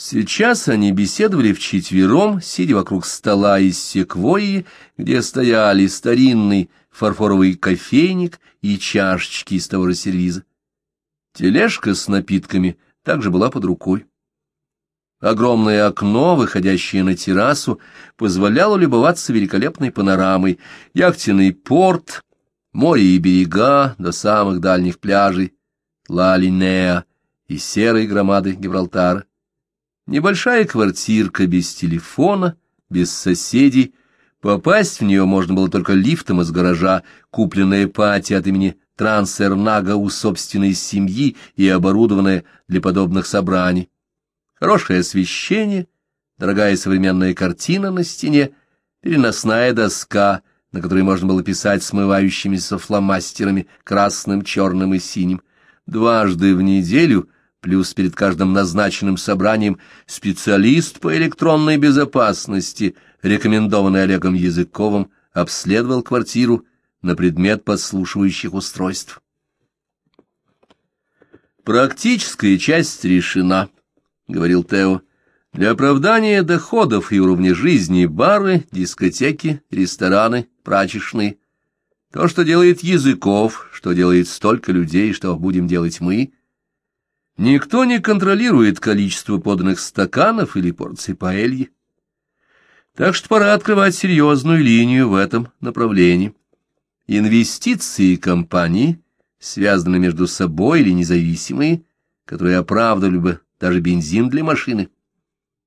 Сейчас они беседовали вчетвером, сидя вокруг стола из секвойи, где стояли старинный фарфоровый кофейник и чашечки из того же сервиза. Тележка с напитками также была под рукой. Огромное окно, выходящее на террасу, позволяло любоваться великолепной панорамой, яхтенный порт, море и берега до самых дальних пляжей, Ла-Линеа и серой громады Гибралтара. Небольшая квартирка без телефона, без соседей. Попасть в нее можно было только лифтом из гаража, купленная пати от имени Трансернага у собственной семьи и оборудованная для подобных собраний. Хорошее освещение, дорогая современная картина на стене, переносная доска, на которой можно было писать смывающимися фломастерами красным, черным и синим. Дважды в неделю — плюс перед каждым назначенным собранием специалист по электронной безопасности, рекомендованный Олегом Языковым, обследовал квартиру на предмет подслушивающих устройств. «Практическая часть решена», — говорил Тео. «Для оправдания доходов и уровня жизни бары, дискотеки, рестораны, прачечные. То, что делает Языков, что делает столько людей, что будем делать мы — Никто не контролирует количество поданных стаканов или порций паэльи. Так что пора открывать серьезную линию в этом направлении. Инвестиции компании, связанные между собой или независимые, которые оправдывали бы даже бензин для машины.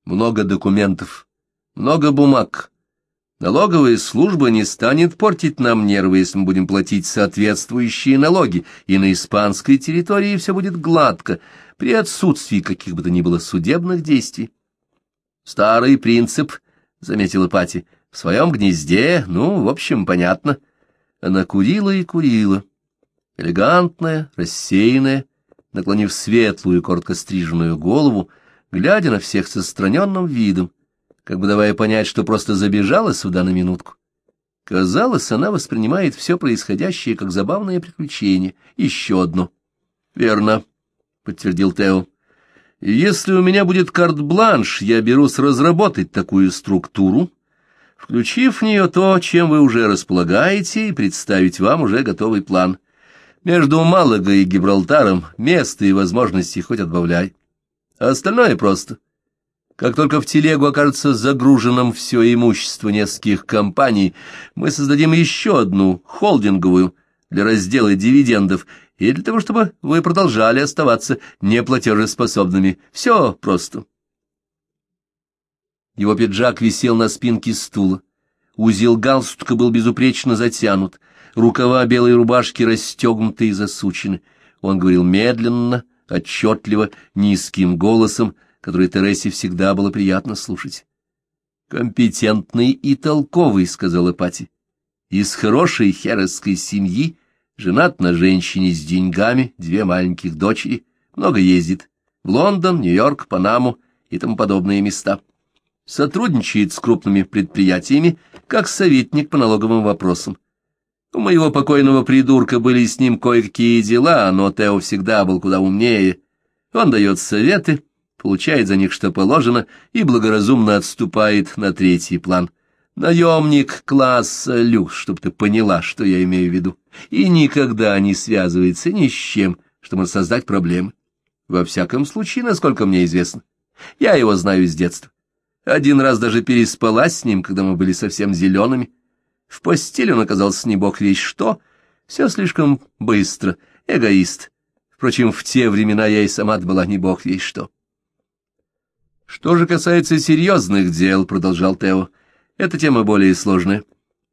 Много документов, много бумаг. Налоговая служба не станет портить нам нервы, если мы будем платить соответствующие налоги, и на испанской территории все будет гладко — при отсутствии каких бы то ни было судебных действий. Старый принцип, — заметила Пати, — в своем гнезде, ну, в общем, понятно. Она курила и курила, элегантная, рассеянная, наклонив светлую, коротко стриженную голову, глядя на всех со страненным видом, как бы давая понять, что просто забежала сюда на минутку. Казалось, она воспринимает все происходящее как забавное приключение. Еще одно. Верно. — подтвердил Тео. «Если у меня будет карт-бланш, я берусь разработать такую структуру, включив в нее то, чем вы уже располагаете, и представить вам уже готовый план. Между Малого и Гибралтаром места и возможностей хоть отбавляй. А остальное просто. Как только в телегу окажется загруженным все имущество нескольких компаний, мы создадим еще одну, холдинговую, для раздела дивидендов, и для того, чтобы вы продолжали оставаться неплатежеспособными. Все просто. Его пиджак висел на спинке стула. Узел галстука был безупречно затянут, рукава белой рубашки расстегнуты и засучены. Он говорил медленно, отчетливо, низким голосом, который Тересе всегда было приятно слушать. «Компетентный и толковый», — сказала Пати. «Из хорошей херосской семьи женат на женщине с деньгами, две маленьких дочери, много ездит. В Лондон, Нью-Йорк, Панаму и тому подобные места. Сотрудничает с крупными предприятиями, как советник по налоговым вопросам. У моего покойного придурка были с ним кое-какие дела, но Тео всегда был куда умнее. Он дает советы, получает за них что положено и благоразумно отступает на третий план — Наемник класса люкс, чтоб ты поняла, что я имею в виду, и никогда не связывается ни с чем, что может создать проблемы. Во всяком случае, насколько мне известно. Я его знаю с детства. Один раз даже переспала с ним, когда мы были совсем зелеными. В постели он оказался не бог весь что. Все слишком быстро. Эгоист. Впрочем, в те времена я и сама была не бог весь что. Что же касается серьезных дел, — продолжал Тео, — эта тема более сложная.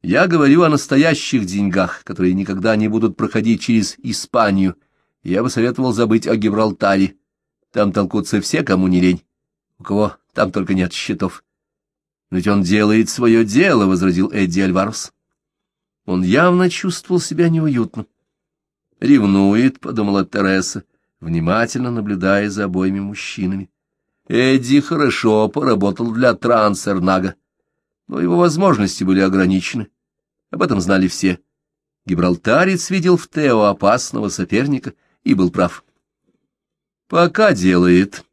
Я говорю о настоящих деньгах, которые никогда не будут проходить через Испанию. Я бы советовал забыть о Гибралтаре. Там толкутся все, кому не лень. У кого там только нет счетов. Ведь он делает свое дело, — возразил Эдди Альварес. Он явно чувствовал себя неуютно. «Ревнует», — подумала Тереса, внимательно наблюдая за обоими мужчинами. Эдди хорошо поработал для Трансернага но его возможности были ограничены. Об этом знали все. Гибралтарец видел в Тео опасного соперника и был прав. «Пока делает».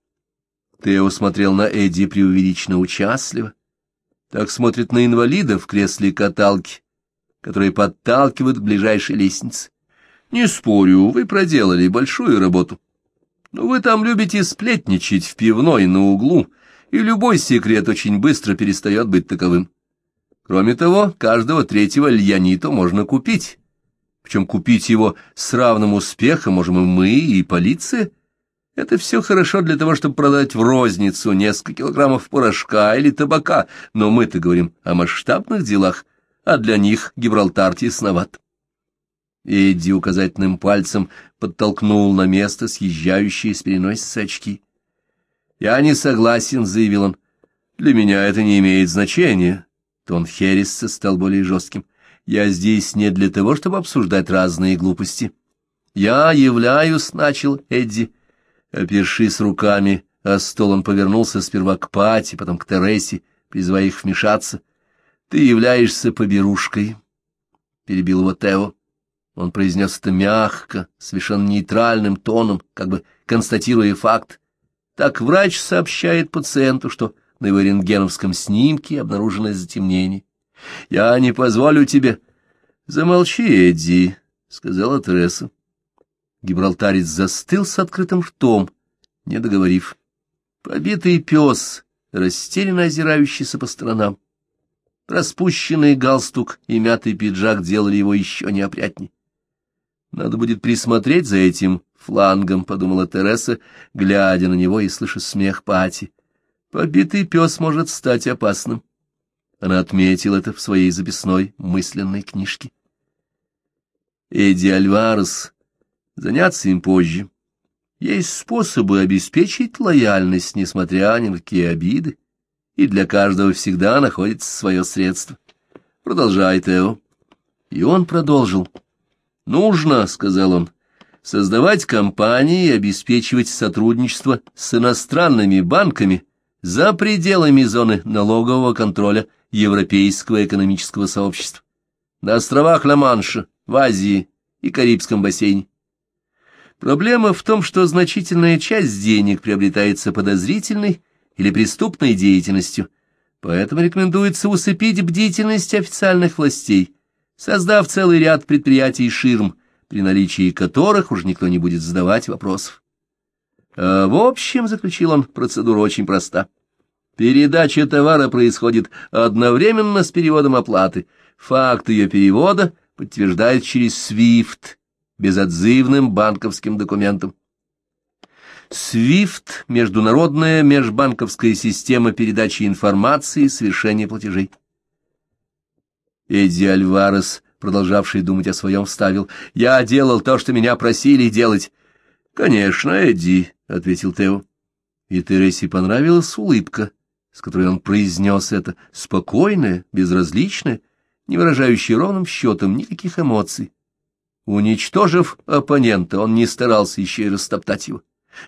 Тео смотрел на Эдди преувеличенно участливо. Так смотрит на инвалида в кресле каталки, которые подталкивают к ближайшей лестнице. Не спорю, вы проделали большую работу. Но вы там любите сплетничать в пивной на углу, и любой секрет очень быстро перестает быть таковым. Кроме того, каждого третьего льяниту можно купить. Причем купить его с равным успехом можем и мы, и полиция. Это все хорошо для того, чтобы продать в розницу несколько килограммов порошка или табака, но мы-то говорим о масштабных делах, а для них Гибралтар тесноват. Эдди указательным пальцем подтолкнул на место съезжающие с переносицы очки. «Я не согласен», — заявил он. «Для меня это не имеет значения». Тон Херриса стал более жестким. «Я здесь не для того, чтобы обсуждать разные глупости». «Я являюсь», — начал Эдди. Опершись руками, а стол он повернулся сперва к Пати, потом к Тересе, призывая их вмешаться. «Ты являешься поберушкой», — перебил его Тео. Он произнес это мягко, совершенно нейтральным тоном, как бы констатируя факт. Так врач сообщает пациенту, что на его рентгеновском снимке обнаружено затемнение. «Я не позволю тебе...» «Замолчи, Эдди», — сказала Тереса. Гибралтарец застыл с открытым ртом, не договорив. Побитый пес, растерянно озирающийся по сторонам. Распущенный галстук и мятый пиджак делали его еще неопрятней. Надо будет присмотреть за этим флангом, — подумала Тереса, глядя на него и слыша смех Пати. Побитый пес может стать опасным. Она отметила это в своей записной мысленной книжке. Эдди Альварес, заняться им позже. Есть способы обеспечить лояльность, несмотря ни на какие обиды, и для каждого всегда находится свое средство. Продолжай, Тео. И он продолжил. «Нужно, — сказал он, — создавать компании и обеспечивать сотрудничество с иностранными банками за пределами зоны налогового контроля Европейского экономического сообщества, на островах Ла-Манша, в Азии и Карибском бассейне. Проблема в том, что значительная часть денег приобретается подозрительной или преступной деятельностью, поэтому рекомендуется усыпить бдительность официальных властей, создав целый ряд предприятий ширм, при наличии которых уж никто не будет задавать вопросов. А в общем, заключил он, процедура очень проста. Передача товара происходит одновременно с переводом оплаты. Факт ее перевода подтверждает через SWIFT, безотзывным банковским документом. SWIFT — международная межбанковская система передачи информации и совершения платежей. Эдди Альварес, продолжавший думать о своем, вставил. «Я делал то, что меня просили делать». «Конечно, Эдди», — ответил Тео. И Тересе понравилась улыбка, с которой он произнес это, спокойная, безразличная, не выражающая ровным счетом никаких эмоций. Уничтожив оппонента, он не старался еще и растоптать его.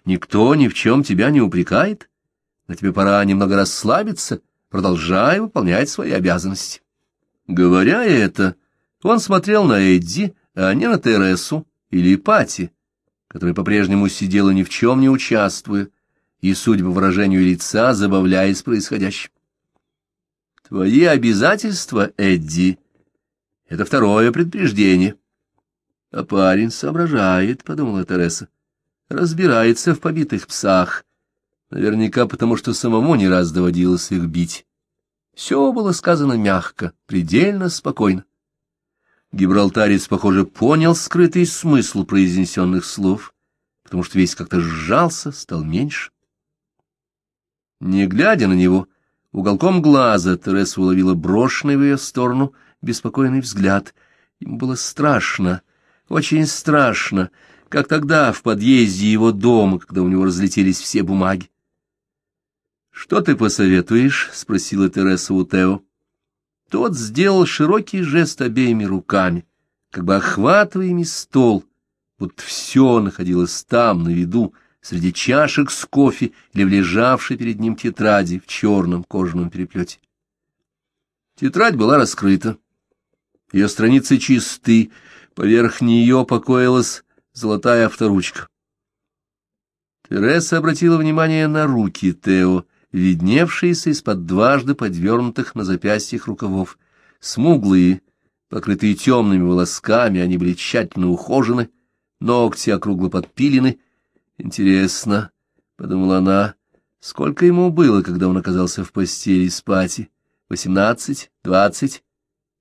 Никто ни в чем тебя не упрекает, но тебе пора немного расслабиться, продолжай выполнять свои обязанности. Говоря это, он смотрел на Эдди, а не на Тересу или Пати, которая по-прежнему сидела ни в чем не участвуя, и, судя по выражению лица, забавляясь происходящим. «Твои обязательства, Эдди, — это второе предупреждение». «А парень соображает», — подумала Тереса, — «разбирается в побитых псах, наверняка потому, что самому не раз доводилось их бить». Все было сказано мягко, предельно спокойно. Гибралтарец, похоже, понял скрытый смысл произнесенных слов, потому что весь как-то сжался, стал меньше. Не глядя на него, уголком глаза Тереса уловила брошенный в ее сторону беспокойный взгляд. Ему было страшно, очень страшно, как тогда в подъезде его дома, когда у него разлетелись все бумаги. «Что ты посоветуешь?» — спросила Тереса у Тео. Тот сделал широкий жест обеими руками, как бы охватывая ими стол. Вот все находилось там, на виду, среди чашек с кофе или в лежавшей перед ним тетради в черном кожаном переплете. Тетрадь была раскрыта. Ее страницы чисты, поверх нее покоилась золотая авторучка. Тереса обратила внимание на руки Тео, видневшиеся из-под дважды подвернутых на запястьях рукавов. Смуглые, покрытые темными волосками, они были тщательно ухожены, ногти округло подпилены. Интересно, — подумала она, — сколько ему было, когда он оказался в постели с? Восемнадцать? Двадцать?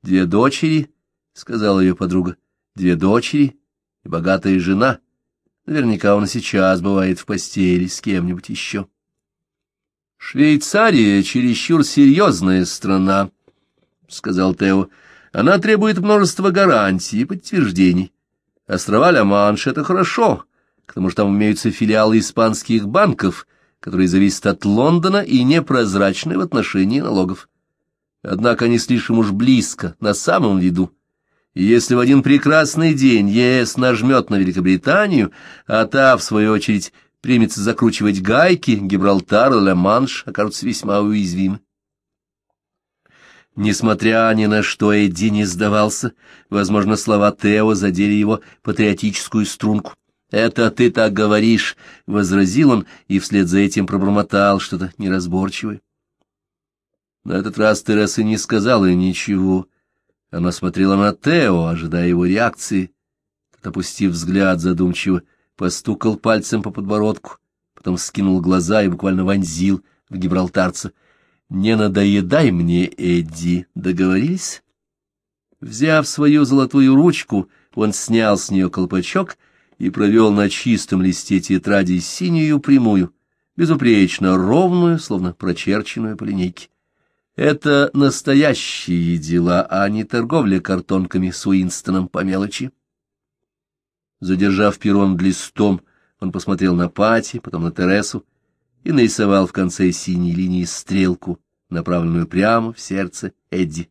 Две дочери? — сказала ее подруга. Две дочери и богатая жена. Наверняка он сейчас бывает в постели с кем-нибудь еще. Швейцария чересчур серьезная страна, — сказал Тео. Она требует множества гарантий и подтверждений. Острова Ля-Манш — это хорошо, к тому же там имеются филиалы испанских банков, которые зависят от Лондона и непрозрачны в отношении налогов. Однако они слишком уж близко, на самом виду. И если в один прекрасный день ЕС нажмет на Великобританию, а та, в свою очередь, примется закручивать гайки, Гибралтар и Ла-Манш окажутся весьма уязвимы. Несмотря ни на что, Эдди не сдавался. Возможно, слова Тео задели его патриотическую струнку. «Это ты так говоришь», — возразил он и вслед за этим пробормотал что-то неразборчивое. На этот раз Тереса не сказала ничего. Она смотрела на Тео, ожидая его реакции. Тот, опустив взгляд задумчиво, постукал пальцем по подбородку, потом скинул глаза и буквально вонзил в гибралтарца — «Не надоедай мне, Эдди, договорились?» Взяв свою золотую ручку, он снял с нее колпачок и провел на чистом листе тетради синюю прямую, безупречно ровную, словно прочерченную по линейке. Это настоящие дела, а не торговля картонками с Уинстоном по мелочи. Задержав перо над листом, он посмотрел на Пати, потом на Тересу, и нарисовал в конце синей линии стрелку, направленную прямо в сердце Эдди.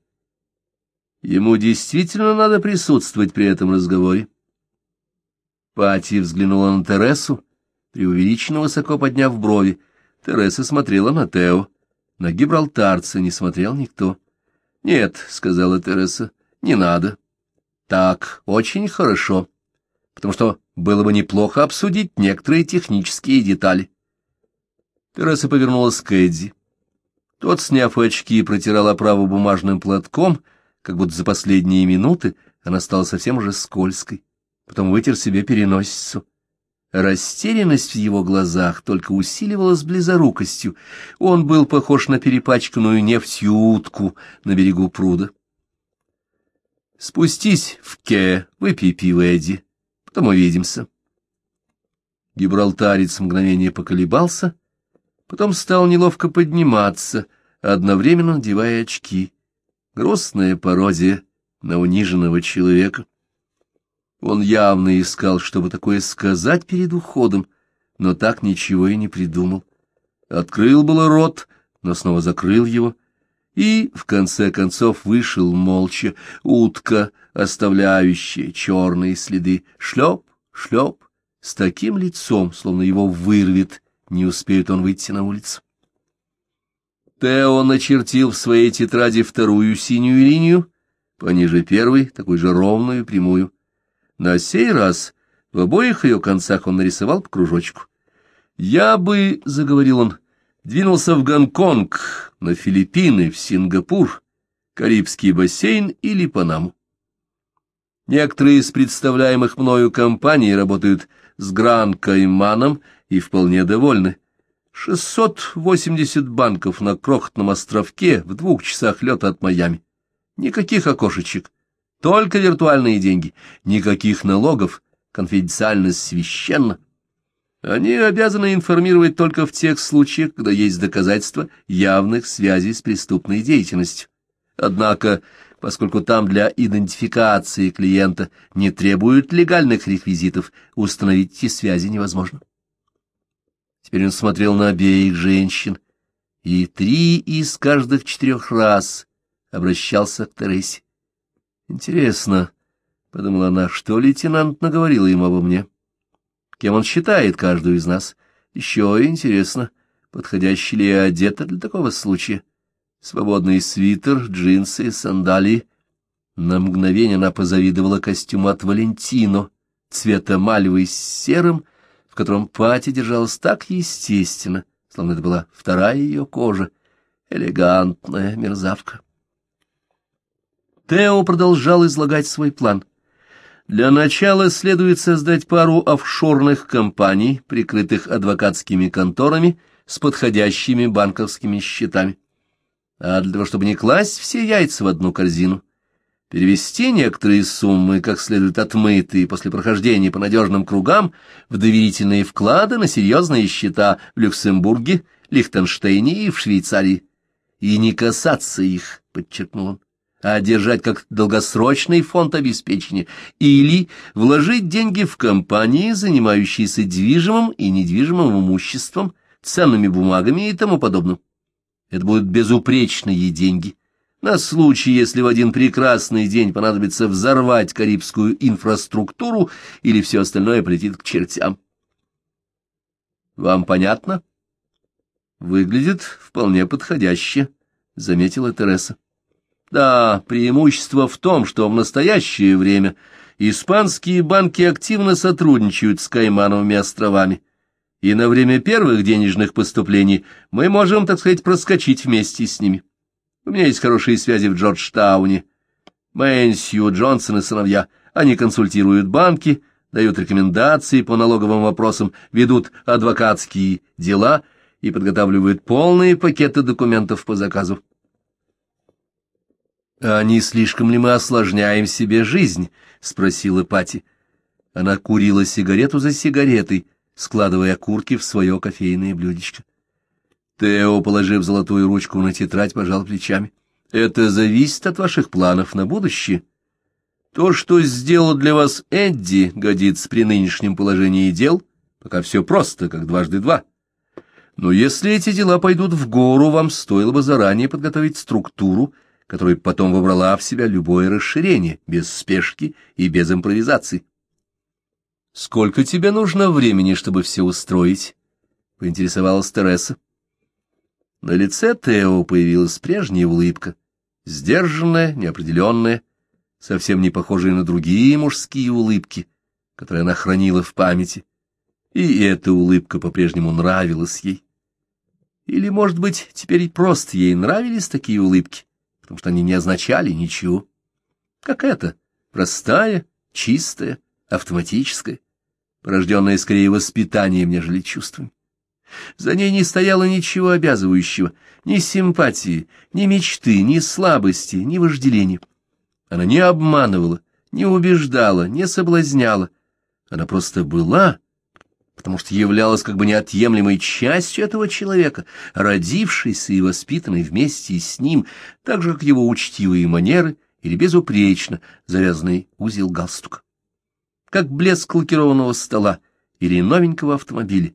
Ему действительно надо присутствовать при этом разговоре. Пати взглянула на Тересу, преувеличенно высоко подняв брови. Тереса смотрела на Тео. На гибралтарца не смотрел никто. — Нет, — сказала Тереса, — не надо. — Так, очень хорошо, потому что было бы неплохо обсудить некоторые технические детали. Тереса повернулась к Эдди. Тот, сняв очки, протирал оправу бумажным платком, как будто за последние минуты она стала совсем уже скользкой. Потом вытер себе переносицу. Растерянность в его глазах только усиливалась близорукостью. Он был похож на перепачканную нефтью утку на берегу пруда. «Спустись в Ке, выпей пиво, Эдди, потом увидимся». Гибралтарец мгновение поколебался — потом стал неловко подниматься, одновременно надевая очки. Грустная пародия на униженного человека. Он явно искал, чтобы такое сказать перед уходом, но так ничего и не придумал. Открыл было рот, но снова закрыл его, и, в конце концов, вышел молча, утка, оставляющая черные следы, шлеп, шлеп, с таким лицом, словно его вырвет не успеет он выйти на улицу. Тео начертил в своей тетради вторую синюю линию, пониже первой, такой же ровную и прямую. На сей раз в обоих ее концах он нарисовал по кружочку. «Я бы, — заговорил он, — двинулся в Гонконг, на Филиппины, в Сингапур, Карибский бассейн или Панаму. Некоторые из представляемых мною компаний работают с Гран-Кайманом и вполне довольны. 680 банков на крохотном островке в двух часах лета от Майами. Никаких окошечек, только виртуальные деньги, никаких налогов, конфиденциальность священна. Они обязаны информировать только в тех случаях, когда есть доказательства явных связей с преступной деятельностью. Однако, поскольку там для идентификации клиента не требуют легальных реквизитов, установить эти связи невозможно. Теперь он смотрел на обеих женщин, и три из каждых четырех раз обращался к Тересе. «Интересно», — подумала она, — «что лейтенант наговорил ему обо мне? Кем он считает каждую из нас? Еще интересно, подходящий ли я одета для такого случая? Свободный свитер, джинсы, сандалии». На мгновение она позавидовала костюму от Валентино, цвета мальвы с серым, котором Пати держалась так естественно, словно это была вторая ее кожа, элегантная мерзавка. Тео продолжал излагать свой план. Для начала следует создать пару офшорных компаний, прикрытых адвокатскими конторами с подходящими банковскими счетами. А для того, чтобы не класть все яйца в одну корзину, перевести некоторые суммы, как следует отмытые после прохождения по надежным кругам, в доверительные вклады на серьезные счета в Люксембурге, Лихтенштейне и в Швейцарии. И не касаться их, подчеркнул он а держать как долгосрочный фонд обеспечения, или вложить деньги в компании, занимающиеся движимым и недвижимым имуществом, ценными бумагами и тому подобным. Это будут безупречные деньги. На случай, если в один прекрасный день понадобится взорвать карибскую инфраструктуру или все остальное полетит к чертям. Вам понятно? Выглядит вполне подходяще, — заметила Тереса. Да, преимущество в том, что в настоящее время испанские банки активно сотрудничают с Каймановыми островами, и на время первых денежных поступлений мы можем, так сказать, проскочить вместе с ними. У меня есть хорошие связи в Джорджтауне. Мэнсью, Джонсон и сыновья, они консультируют банки, дают рекомендации по налоговым вопросам, ведут адвокатские дела и подготавливают полные пакеты документов по заказу. — А не слишком ли мы осложняем себе жизнь? — спросила Пати. Она курила сигарету за сигаретой, складывая окурки в свое кофейное блюдечко. Тео, положив золотую ручку на тетрадь, пожал плечами. — Это зависит от ваших планов на будущее. То, что сделал для вас Эдди, годится при нынешнем положении дел, пока все просто, как дважды два. Но если эти дела пойдут в гору, вам стоило бы заранее подготовить структуру, — которая потом вобрала в себя любое расширение, без спешки и без импровизации. «Сколько тебе нужно времени, чтобы все устроить?» — поинтересовалась Тереса. На лице Тео появилась прежняя улыбка, сдержанная, неопределенная, совсем не похожая на другие мужские улыбки, которые она хранила в памяти. И эта улыбка по-прежнему нравилась ей. Или, может быть, теперь просто ей нравились такие улыбки, потому что они не означали ничего. Как это? Простая, чистая, автоматическая, порожденная скорее воспитанием, нежели чувствами. За ней не стояло ничего обязывающего, ни симпатии, ни мечты, ни слабости, ни вожделения. Она не обманывала, не убеждала, не соблазняла. Она просто была потому что являлась как бы неотъемлемой частью этого человека, родившейся и воспитанной вместе с ним, так же, как его учтивые манеры или безупречно завязанный узел галстука. Как блеск лакированного стола или новенького автомобиля.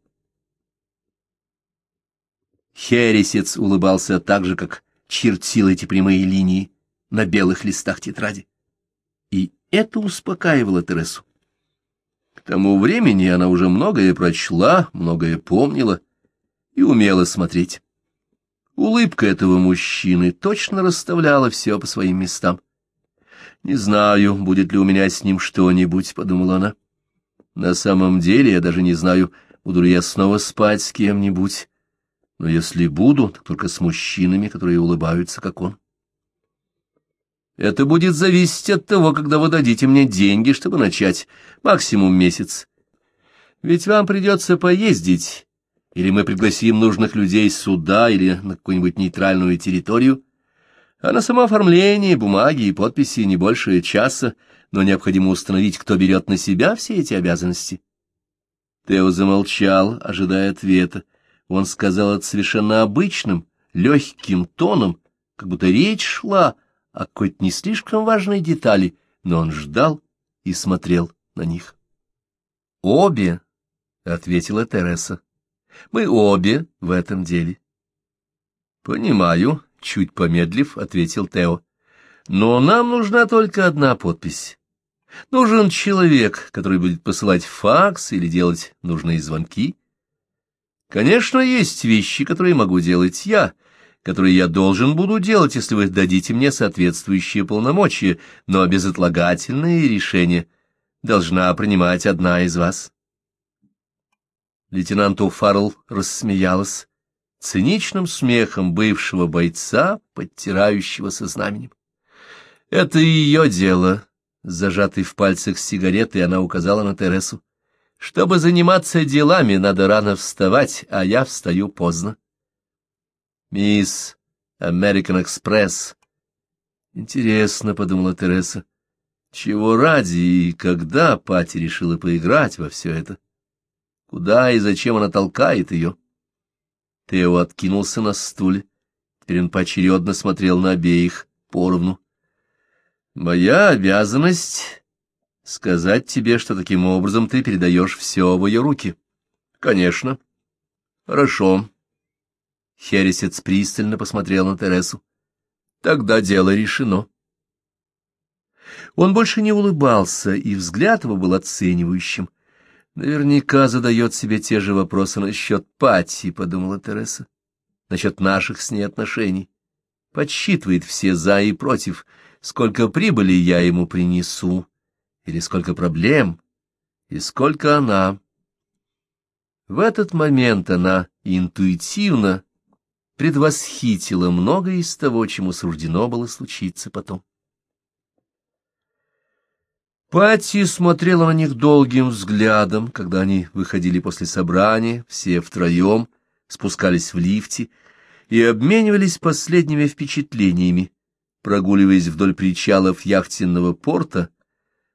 Хересец улыбался так же, как чертил эти прямые линии на белых листах тетради. И это успокаивало Тересу. Тому времени она уже многое прочла, многое помнила и умела смотреть. Улыбка этого мужчины точно расставляла все по своим местам. «Не знаю, будет ли у меня с ним что-нибудь», — подумала она. «На самом деле я даже не знаю, буду ли я снова спать с кем-нибудь. Но если буду, то только с мужчинами, которые улыбаются, как он». Это будет зависеть от того, когда вы дадите мне деньги, чтобы начать, максимум месяц. Ведь вам придется поездить, или мы пригласим нужных людей сюда или на какую-нибудь нейтральную территорию. А на само оформление, бумаги и подписи не больше часа, но необходимо установить, кто берет на себя все эти обязанности. Тео замолчал, ожидая ответа. Он сказал это совершенно обычным, легким тоном, как будто речь шла о какой-то не слишком важной детали, но он ждал и смотрел на них. «Обе», — ответила Тереса, — «мы обе в этом деле». «Понимаю», — чуть помедлив, — ответил Тео, — «но нам нужна только одна подпись». Нужен человек, который будет посылать факс или делать нужные звонки. Конечно, есть вещи, которые могу делать я, которые я должен буду делать, если вы дадите мне соответствующие полномочия, но безотлагательные решения должна принимать одна из вас. Лейтенант Уфарл рассмеялась циничным смехом бывшего бойца, подтирающего со знаменем. «Это ее дело», — зажатой в пальцах сигареты, она указала на Тересу. «Чтобы заниматься делами, надо рано вставать, а я встаю поздно». «Мисс Американ Экспресс». «Интересно», — подумала Тереса, — «чего ради и когда Пати решила поиграть во все это? Куда и зачем она толкает ее?» Тео откинулся на стуле. Теперь он поочередно смотрел на обеих поровну. «Моя обязанность — сказать тебе, что таким образом ты передаешь все в ее руки». «Конечно». «Хорошо». Хересец пристально посмотрел на Тересу. «Тогда дело решено». Он больше не улыбался, и взгляд его был оценивающим. Наверняка задает себе те же вопросы насчет Пати, — подумала Тереса, — насчет наших с ней отношений. Подсчитывает все за и против, сколько прибыли я ему принесу, или сколько проблем, и сколько она. В этот момент она интуитивно предвосхитила многое из того, чему суждено было случиться потом. Патти смотрела на них долгим взглядом, когда они выходили после собрания, все втроем, спускались в лифте и обменивались последними впечатлениями, прогуливаясь вдоль причалов яхтенного порта,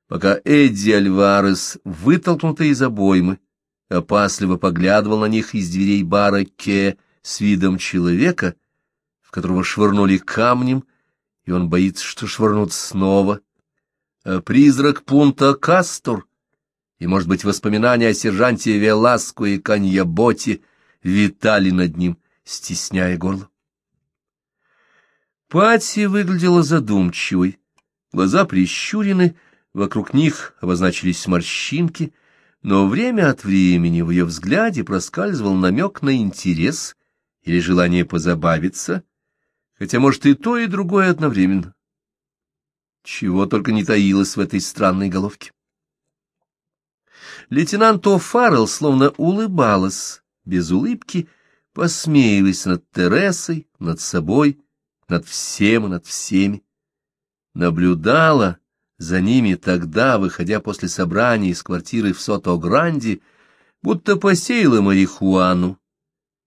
пока Эдди Альварес, вытолкнутый из обоймы, опасливо поглядывал на них из дверей бара Ке с видом человека, в которого швырнули камнем, и он боится, что швырнут снова — Э, призрак пункта Кастор, и, может быть, воспоминания о сержанте Веласку и Каньяботе витали над ним, стесняя горло. Пати выглядела задумчивой, глаза прищурены, вокруг них обозначились морщинки, но время от времени в ее взгляде проскальзывал намек на интерес или желание позабавиться, хотя, может, и то, и другое одновременно чего только не таилось в этой странной головке. Лейтенант О'Фаррелл словно улыбалась, без улыбки, посмеиваясь над Тересой, над собой, над всем и над всеми. Наблюдала за ними тогда, выходя после собрания из квартиры в Сото-Гранде, будто посеяла марихуану,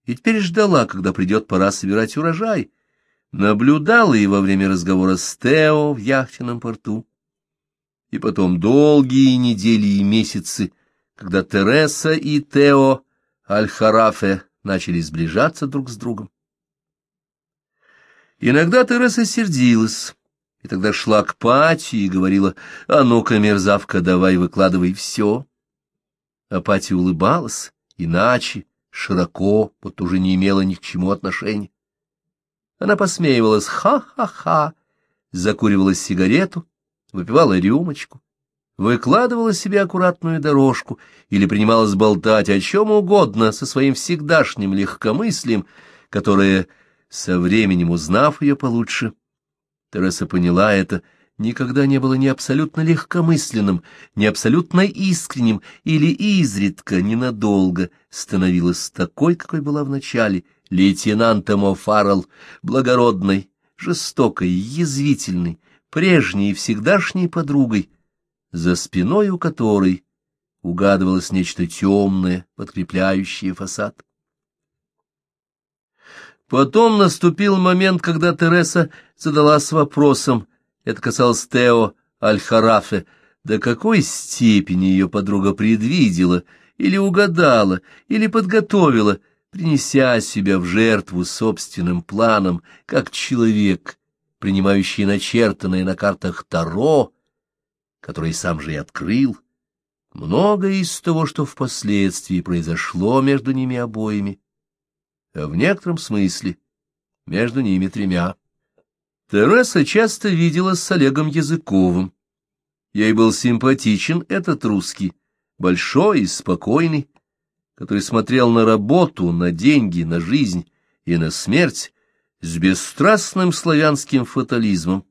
и теперь ждала, когда придет пора собирать урожай, наблюдала и во время разговора с Тео в яхтенном порту, и потом долгие недели и месяцы, когда Тереса и Тео Аль-Харафе начали сближаться друг с другом. Иногда Тереса сердилась, и тогда шла к Пати и говорила, «А ну-ка, мерзавка, давай выкладывай все». А Пати улыбалась, иначе, широко, вот уже не имела ни к чему отношения. Она посмеивалась «ха-ха-ха», закуривала сигарету, выпивала рюмочку, выкладывала себе аккуратную дорожку или принималась болтать о чем угодно со своим всегдашним легкомыслием, которое, со временем узнав ее получше, Тереса поняла это, никогда не было ни абсолютно легкомысленным, ни абсолютно искренним или изредка, ненадолго становилась такой, какой была вначале — лейтенантом О'Фаррелл, благородной, жестокой, язвительной, прежней и всегдашней подругой, за спиной у которой угадывалось нечто темное, подкрепляющее фасад. Потом наступил момент, когда Тереса задалась вопросом, это касалось Тео Аль-Харафе, до какой степени ее подруга предвидела или угадала, или подготовила принеся себя в жертву собственным планом, как человек, принимающий начертанное на картах Таро, который сам же и открыл, многое из того, что впоследствии произошло между ними обоими, а в некотором смысле между ними тремя. Тереса часто виделась с Олегом Языковым. Ей был симпатичен этот русский, большой и спокойный, который смотрел на работу, на деньги, на жизнь и на смерть с бесстрастным славянским фатализмом,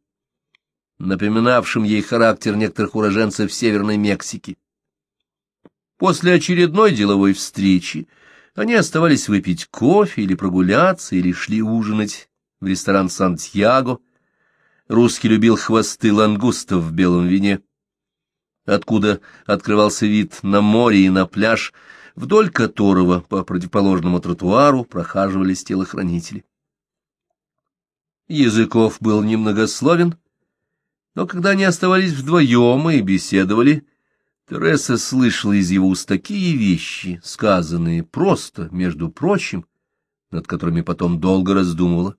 напоминавшим ей характер некоторых уроженцев Северной Мексики. После очередной деловой встречи они оставались выпить кофе или прогуляться, или шли ужинать в ресторан «Сантьяго». Русский любил хвосты лангустов в белом вине, откуда открывался вид на море и на пляж, вдоль которого по противоположному тротуару прохаживались телохранители. Языков был немногословен, но когда они оставались вдвоем и беседовали, Тереса слышала из его уст такие вещи, сказанные просто, между прочим, над которыми потом долго раздумывала.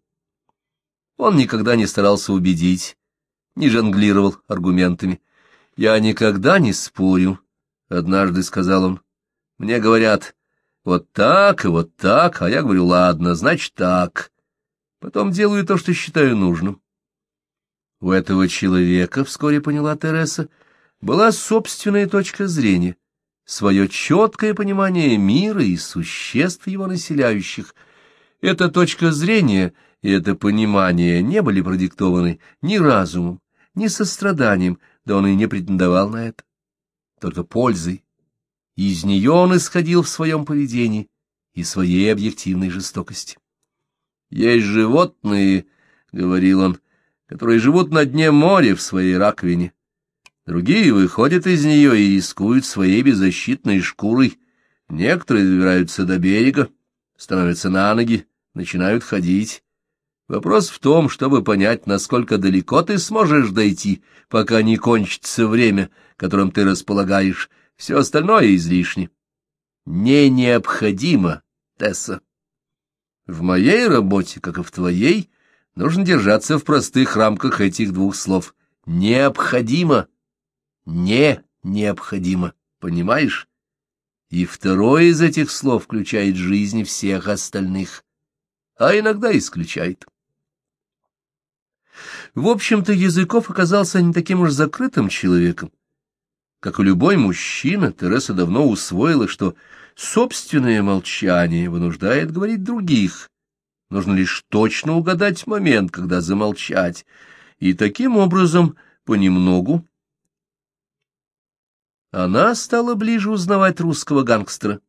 Он никогда не старался убедить, не жонглировал аргументами. «Я никогда не спорю», — однажды сказал он. «Мне говорят, вот так и вот так, а я говорю, ладно, значит так. Потом делаю то, что считаю нужным». У этого человека, вскоре поняла Тереса, — была собственная точка зрения, свое четкое понимание мира и существ его населяющих. Эта точка зрения и это понимание не были продиктованы ни разумом, ни состраданием, да он и не претендовал на это, только пользой. Из нее он исходил в своем поведении и своей объективной жестокости. «Есть животные, — говорил он, — которые живут на дне моря в своей раковине, Другие выходят из нее и рискуют своей беззащитной шкурой. Некоторые добираются до берега, становятся на ноги, начинают ходить. Вопрос в том, чтобы понять, насколько далеко ты сможешь дойти, пока не кончится время, которым ты располагаешь. Все остальное излишне. Не необходимо, Тесса. В моей работе, как и в твоей, нужно держаться в простых рамках этих двух слов. Необходимо не необходимо, понимаешь? И второе из этих слов включает жизнь всех остальных, а иногда исключает. В общем-то, Языков оказался не таким уж закрытым человеком. Как и любой мужчина, Тереса давно усвоила, что собственное молчание вынуждает говорить других. Нужно лишь точно угадать момент, когда замолчать, и таким образом понемногу она стала ближе узнавать русского гангстера.